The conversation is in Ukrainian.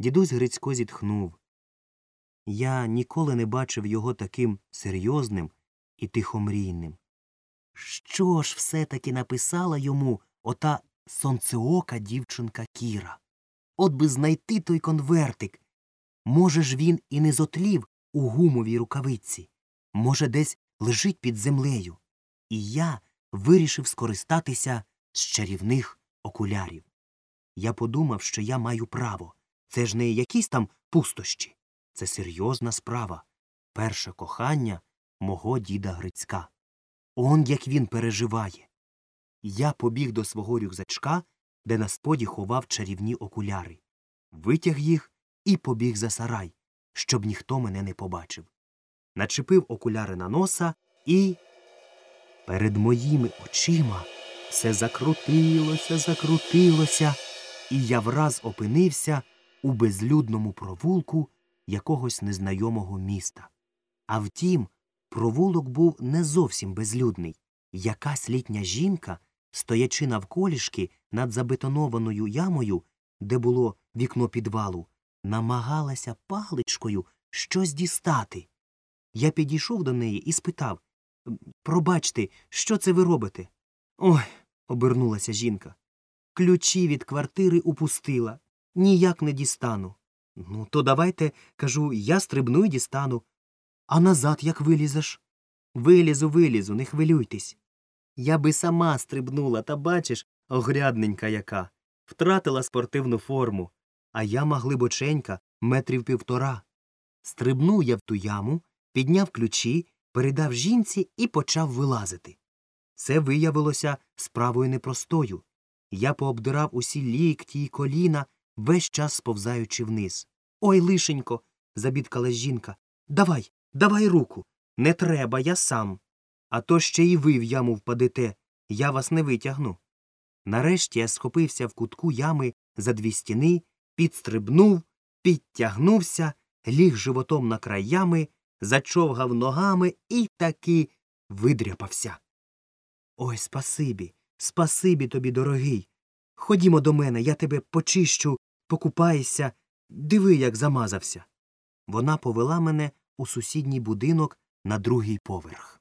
Дідусь Грицько зітхнув. Я ніколи не бачив його таким серйозним і тихомрійним. Що ж все таки написала йому ота сонцеока дівчинка Кіра? От би знайти той конвертик. Може ж він і не зотлів у гумовій рукавиці, може, десь лежить під землею. І я вирішив скористатися з чарівних окулярів. Я подумав, що я маю право. Це ж не якісь там пустощі. Це серйозна справа. Перше кохання мого діда Грицька. Он як він переживає. Я побіг до свого рюкзачка, де на споді ховав чарівні окуляри, витяг їх і побіг за сарай, щоб ніхто мене не побачив. Начепив окуляри на носа і. Перед моїми очима все закрутилося, закрутилося, і я враз опинився у безлюдному провулку якогось незнайомого міста. А втім, провулок був не зовсім безлюдний. Якась літня жінка, стоячи навколішки над забетонованою ямою, де було вікно підвалу, намагалася паличкою щось дістати. Я підійшов до неї і спитав Пробачте, що це ви робите? Ой, обернулася жінка. Ключі від квартири упустила. Ніяк не дістану. Ну, то давайте, кажу, я стрибну і дістану. А назад як вилізеш? Вилізу, вилізу, не хвилюйтесь. Я би сама стрибнула, та бачиш, огрядненька яка. Втратила спортивну форму, а яма глибоченька, метрів півтора. Стрибнув я в ту яму, підняв ключі, передав жінці і почав вилазити. Це виявилося справою непростою. Я пообдирав усі лікті й коліна, весь час сповзаючи вниз. Ой, лишенько. забідкалась жінка. Давай, давай руку. Не треба, я сам. А то ще й ви в яму впадете, я вас не витягну. Нарешті я схопився в кутку ями за дві стіни, підстрибнув, підтягнувся, ліг животом на край ями, зачовгав ногами і таки видряпався. Ой, спасибі, спасибі тобі, дорогий. Ходімо до мене, я тебе почищу, покупаєшся, диви, як замазався. Вона повела мене у сусідній будинок на другий поверх.